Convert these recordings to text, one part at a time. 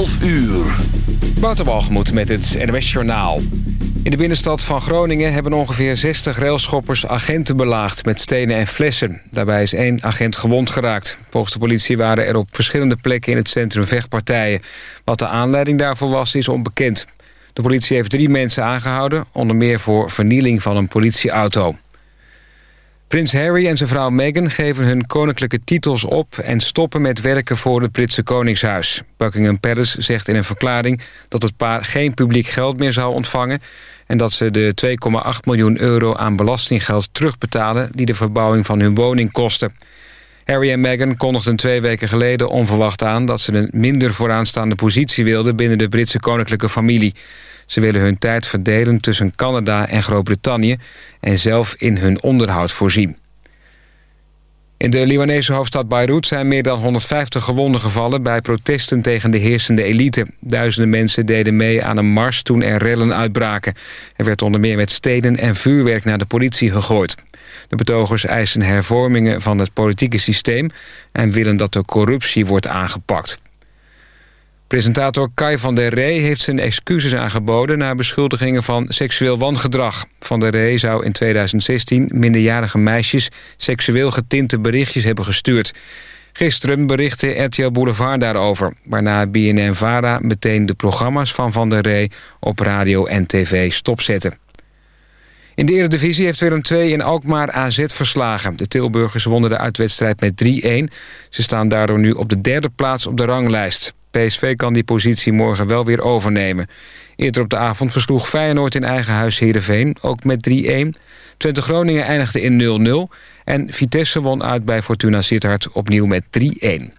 12 uur. Wouter met het NWS Journaal. In de binnenstad van Groningen hebben ongeveer 60 railschoppers agenten belaagd met stenen en flessen. Daarbij is één agent gewond geraakt. Volgens de politie waren er op verschillende plekken in het centrum vechtpartijen. Wat de aanleiding daarvoor was, is onbekend. De politie heeft drie mensen aangehouden, onder meer voor vernieling van een politieauto. Prins Harry en zijn vrouw Meghan geven hun koninklijke titels op... en stoppen met werken voor het Britse Koningshuis. Buckingham Palace zegt in een verklaring dat het paar geen publiek geld meer zou ontvangen... en dat ze de 2,8 miljoen euro aan belastinggeld terugbetalen... die de verbouwing van hun woning kostte. Harry en Meghan kondigden twee weken geleden onverwacht aan... dat ze een minder vooraanstaande positie wilden binnen de Britse koninklijke familie... Ze willen hun tijd verdelen tussen Canada en Groot-Brittannië... en zelf in hun onderhoud voorzien. In de Libanese hoofdstad Beirut zijn meer dan 150 gewonden gevallen... bij protesten tegen de heersende elite. Duizenden mensen deden mee aan een mars toen er rellen uitbraken. Er werd onder meer met steden en vuurwerk naar de politie gegooid. De betogers eisen hervormingen van het politieke systeem... en willen dat de corruptie wordt aangepakt. Presentator Kai van der Rey heeft zijn excuses aangeboden... na beschuldigingen van seksueel wangedrag. Van der Rey zou in 2016 minderjarige meisjes... seksueel getinte berichtjes hebben gestuurd. Gisteren berichtte RTL Boulevard daarover... waarna BNN-VARA meteen de programma's van Van der Rey... op radio en tv stopzetten. In de Eredivisie heeft Willem II in Alkmaar AZ verslagen. De Tilburgers wonnen de uitwedstrijd met 3-1. Ze staan daardoor nu op de derde plaats op de ranglijst. PSV kan die positie morgen wel weer overnemen. Eerder op de avond versloeg Feyenoord in eigen huis Heerenveen, ook met 3-1. Twente Groningen eindigde in 0-0. En Vitesse won uit bij Fortuna Sittard opnieuw met 3-1.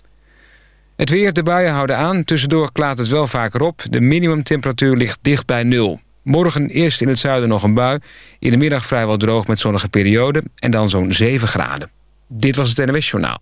Het weer, de buien houden aan. Tussendoor klaart het wel vaker op. De minimumtemperatuur ligt dicht bij nul. Morgen eerst in het zuiden nog een bui. In de middag vrijwel droog met zonnige perioden. En dan zo'n 7 graden. Dit was het NWS Journaal.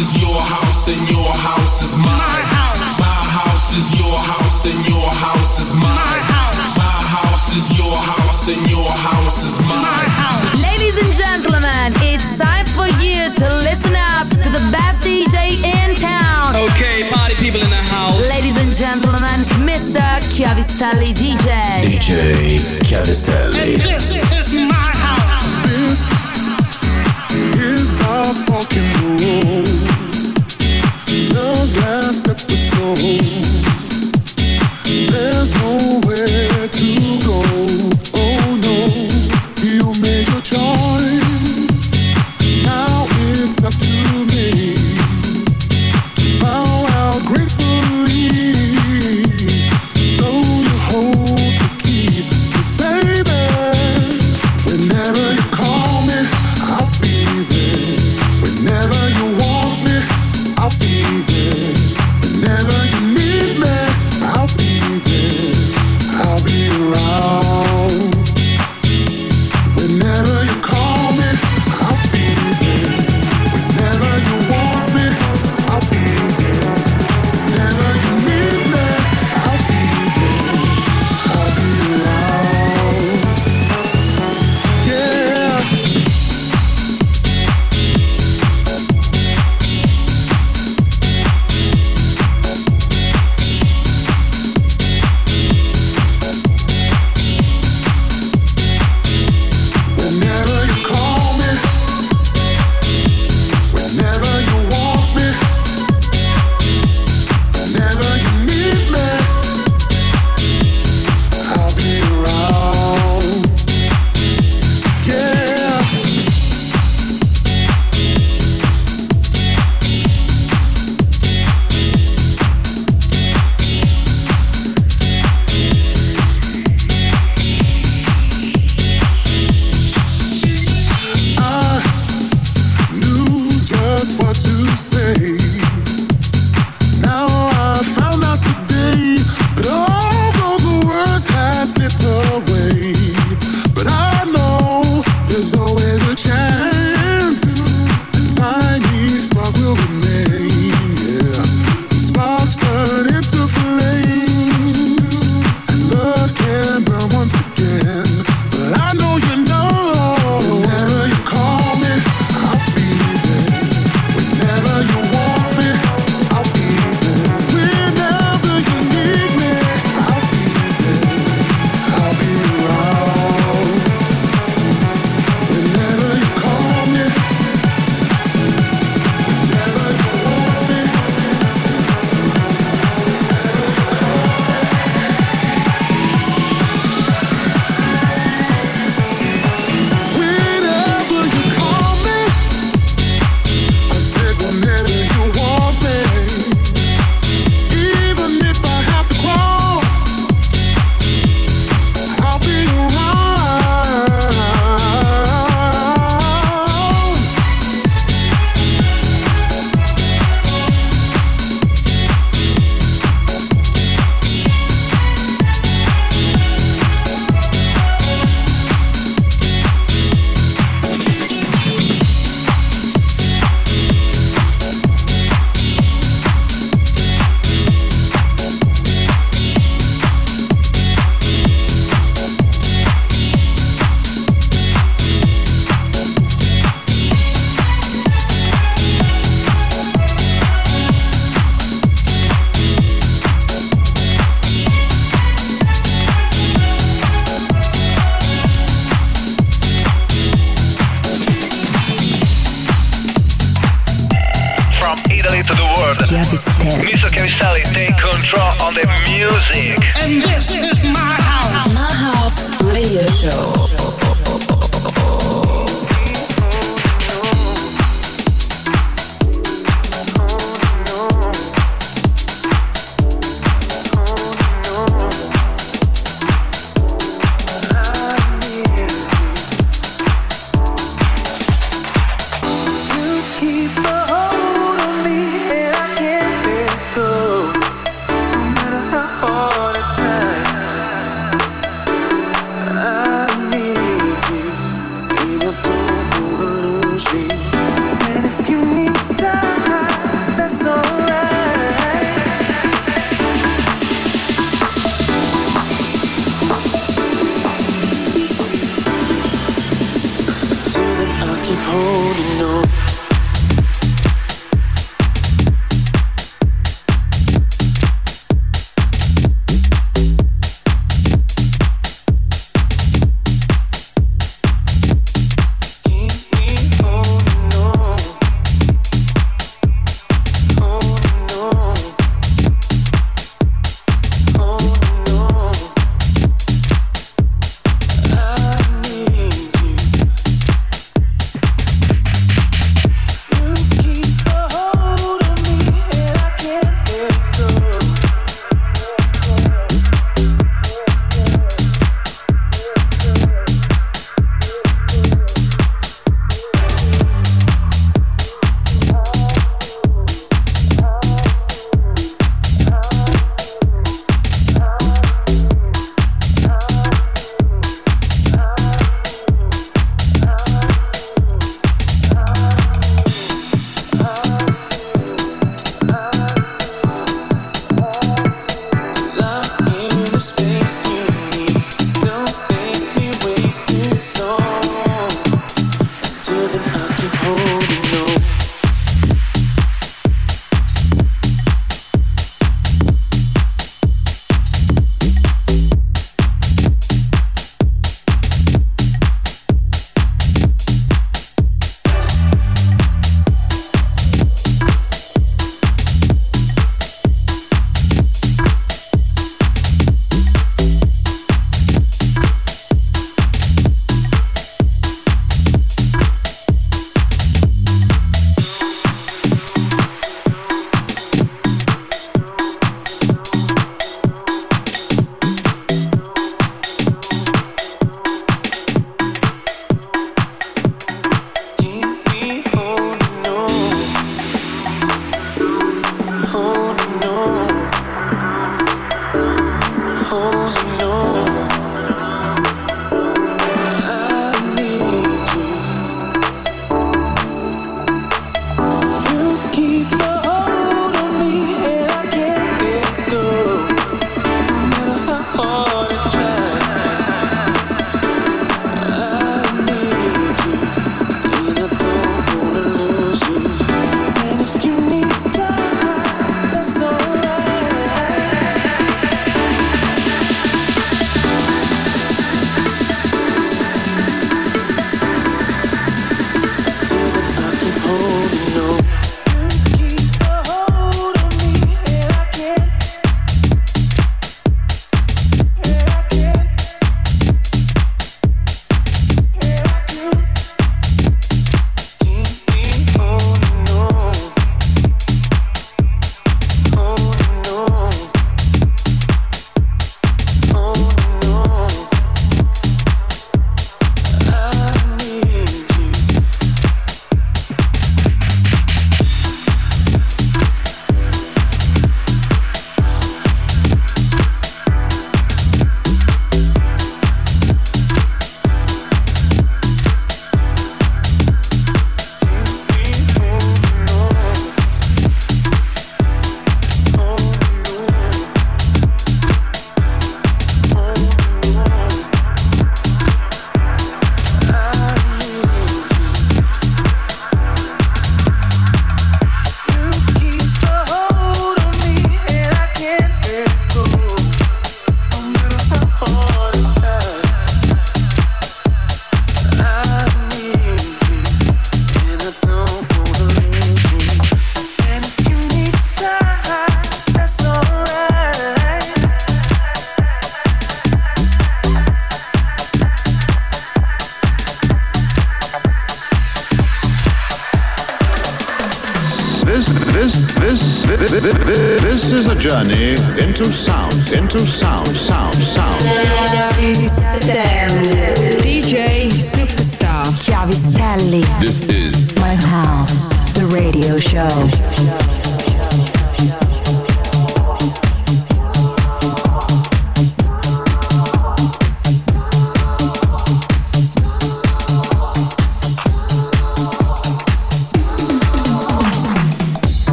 Is your house and your house is mine. My house is your house and your house is mine. My house is your house and your house is mine. Ladies and gentlemen, it's time for you to listen up to the best DJ in town. Okay, party people in the house. Ladies and gentlemen, Mr. Chiavistelli DJ. DJ Chiavistelli. And this is my house. This is our fucking room from Italy to the world. Mr. Cavistelli, take control on the music. And this is my house. My house radio show.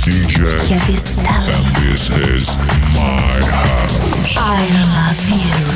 DJ. And this is my house. I love you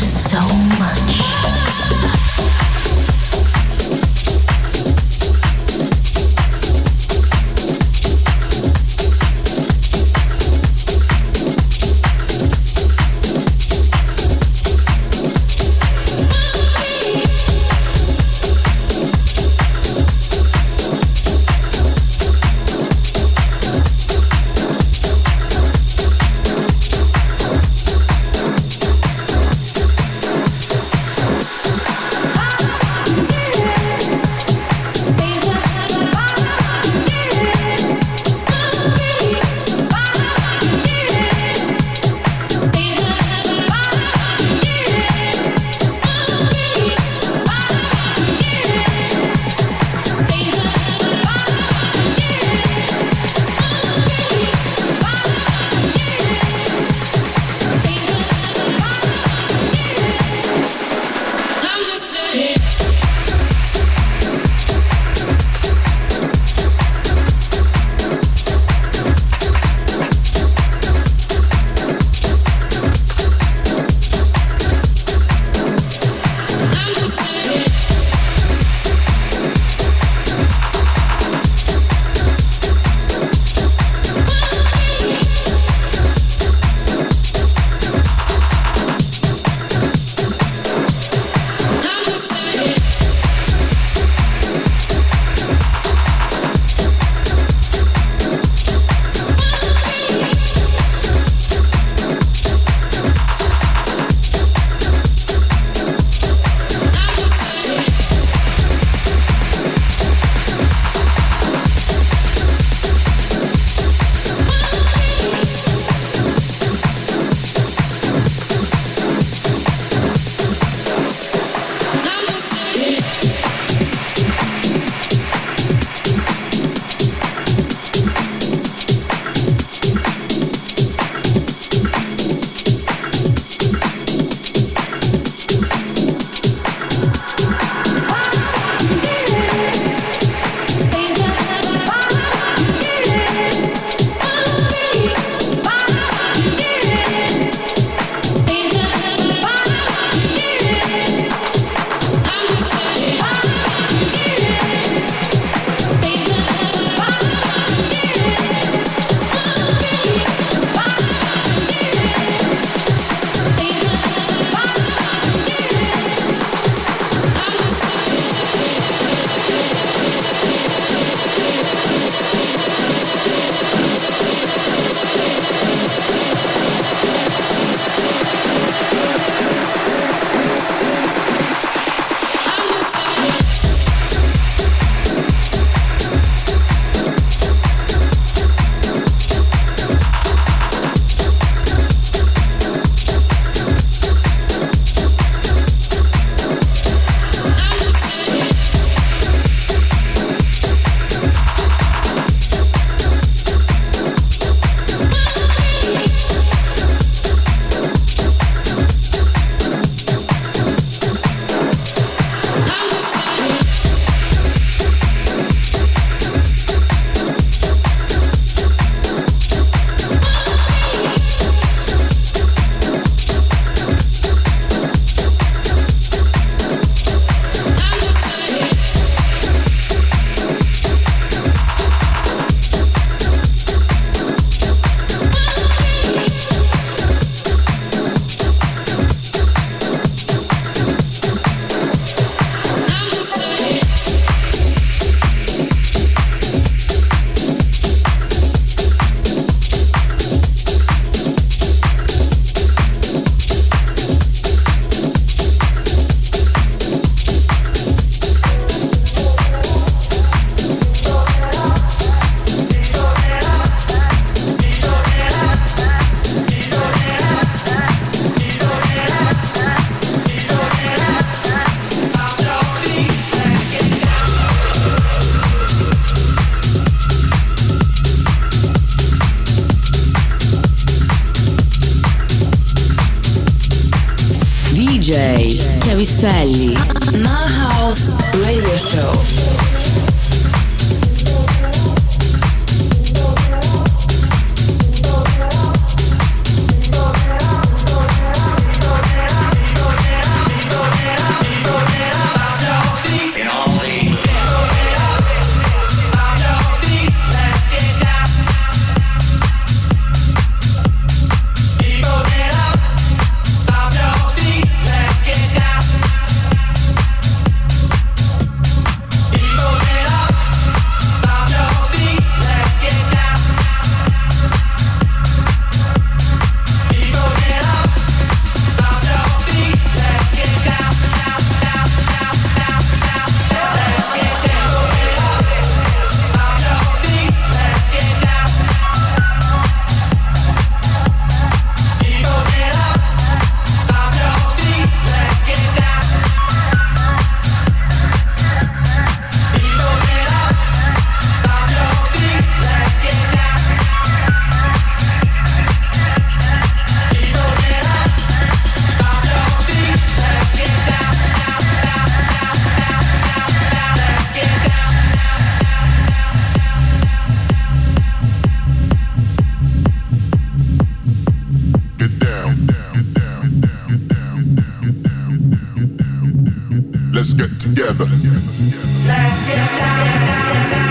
together.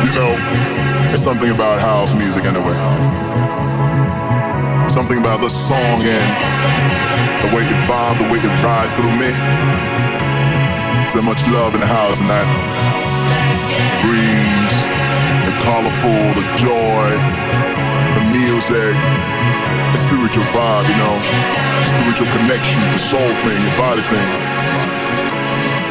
You know, it's something about house music anyway. Something about the song and the way it vibe, the way it ride through me. So much love in the house and that breeze, the colorful, the joy, the music, the spiritual vibe, you know, spiritual connection, the soul thing, the body thing.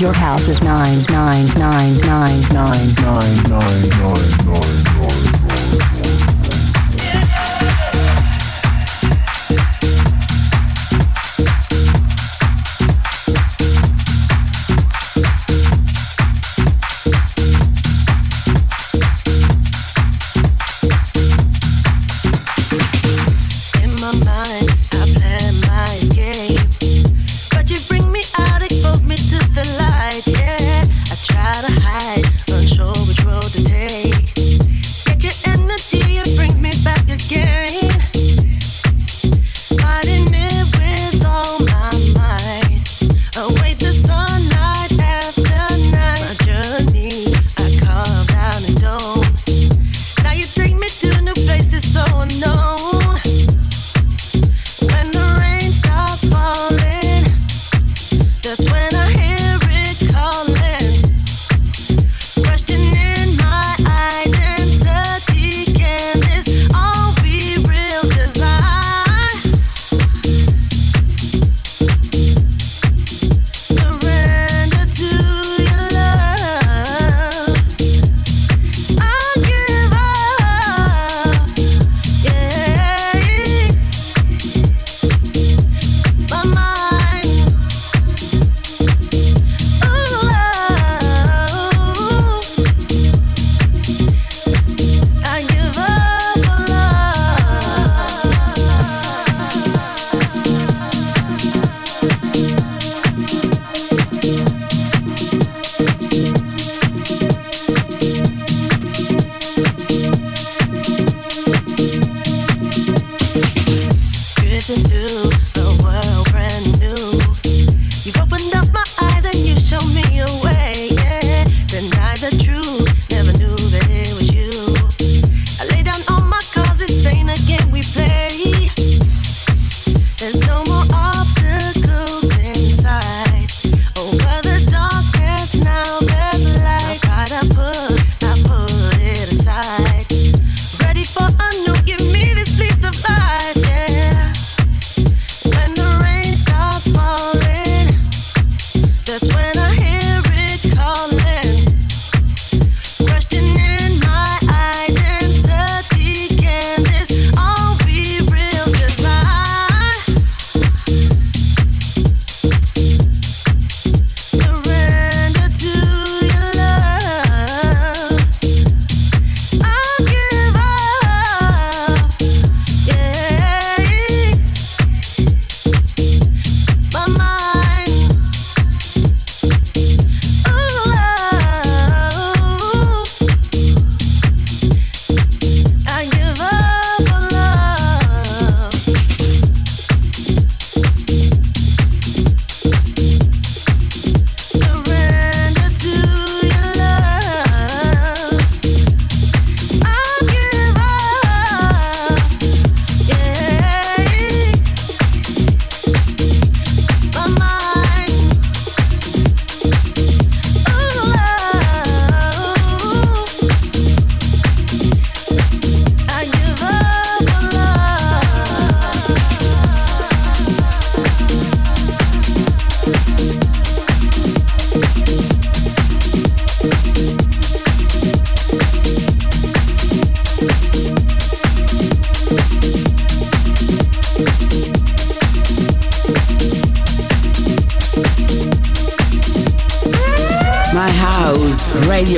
Your house is nine, nine, nine, nine, nine, nine, nine, nine.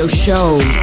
Show.